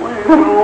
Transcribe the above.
我有